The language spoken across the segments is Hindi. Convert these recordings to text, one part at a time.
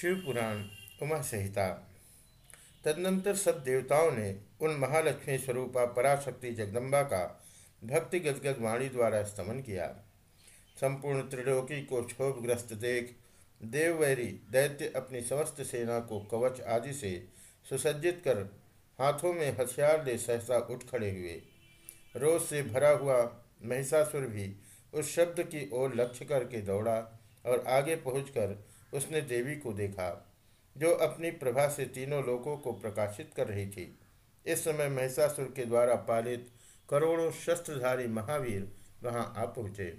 शिव पुराण उमा संहिता तदनंतर सब देवताओं ने उन महालक्ष्मी स्वरूपा पराशक्ति जगदम्बा का भक्ति गदगद वाणी द्वारा स्तमन किया। संपूर्ण त्रिलोकी को क्षोभग्रस्त देख देववैरी दैत्य अपनी समस्त सेना को कवच आदि से सुसज्जित कर हाथों में हथियार ले सहसा उठ खड़े हुए। रोज से भरा हुआ महिषासुर भी उस शब्द की ओर लक्ष्य करके दौड़ा और आगे पहुंचकर उसने देवी को देखा, जो अपनी प्रभा से तीनों लोगों को प्रकाशित कर रही थी। इस समय महिषासुर के द्वारा पालित करोड़ों शस्त्रधारी महावीर वहाँ आ पहुँचे।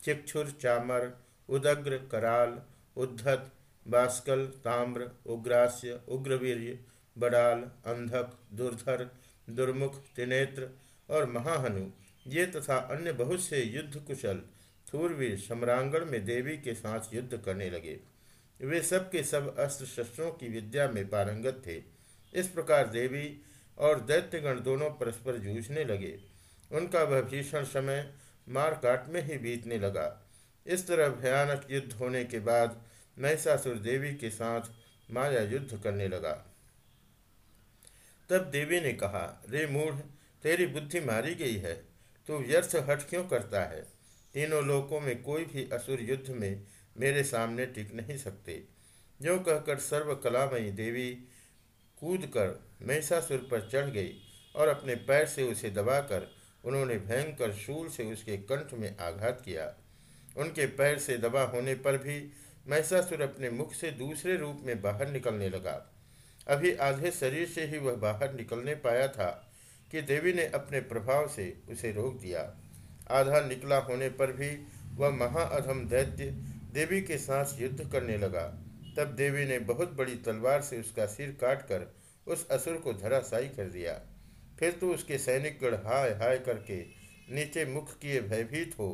चिक्षुर चामर, उदग्र, कराल, उद्धत, बास्कल, ताम्र, उग्रास्य उग्रवीर्य बडाल, अंधक, दुर्धर, दुर्मुख त्रिनेत्र और महाहनु, ये तथा अन्य बहुत से युद्ध कुशल थूरवीर सम्रांगण में देवी के साथ युद्ध करने लगे। वे सब के सब अस्त्र शस्त्रों की विद्या में पारंगत थे। इस प्रकार देवी और दैत्यगण दोनों परस्पर जूझने लगे। उनका वह भीषण समय मार काट में ही बीतने लगा। इस तरह भयानक युद्ध होने के बाद महिषासुर देवी के साथ माया युद्ध करने लगा। तब देवी ने कहा, रे मूढ़, तेरी बुद्धि मारी गई है। तू व्यर्थ हट क्यों करता है? तीनों लोकों में कोई भी असुर युद्ध में मेरे सामने टिक नहीं सकते। जो कहकर सर्व कलामयी देवी कूद कर महिषासुर पर चढ़ गई और अपने पैर से उसे दबाकर उन्होंने भयंकर शूल से उसके कंठ में आघात किया। उनके पैर से दबा होने पर भी महिषासुर अपने मुख से दूसरे रूप में बाहर निकलने लगा। अभी आधे शरीर से ही वह बाहर निकलने पाया था कि देवी ने अपने प्रभाव से उसे रोक दिया। आधा निकला होने पर भी वह महाअधम दैत्य देवी के साथ युद्ध करने लगा। तब देवी ने बहुत बड़ी तलवार से उसका सिर काटकर उस असुर को धराशायी कर दिया। फिर तो उसके सैनिकगण हाय हाय करके नीचे मुख किए भयभीत हो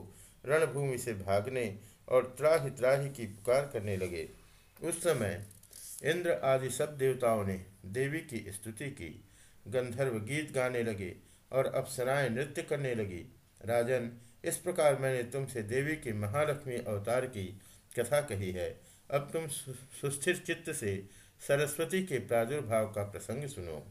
रणभूमि से भागने और त्राही त्राही की पुकार करने लगे। उस समय इंद्र आदि सब देवताओं ने देवी की स्तुति की, गंधर्व गीत गाने लगे और अप्सराएँ नृत्य करने लगी। राजन, इस प्रकार मैंने तुमसे देवी के महालक्ष्मी अवतार की कथा कही है। अब तुम सुस्थिर चित्त से सरस्वती के प्रादुर्भाव का प्रसंग सुनो।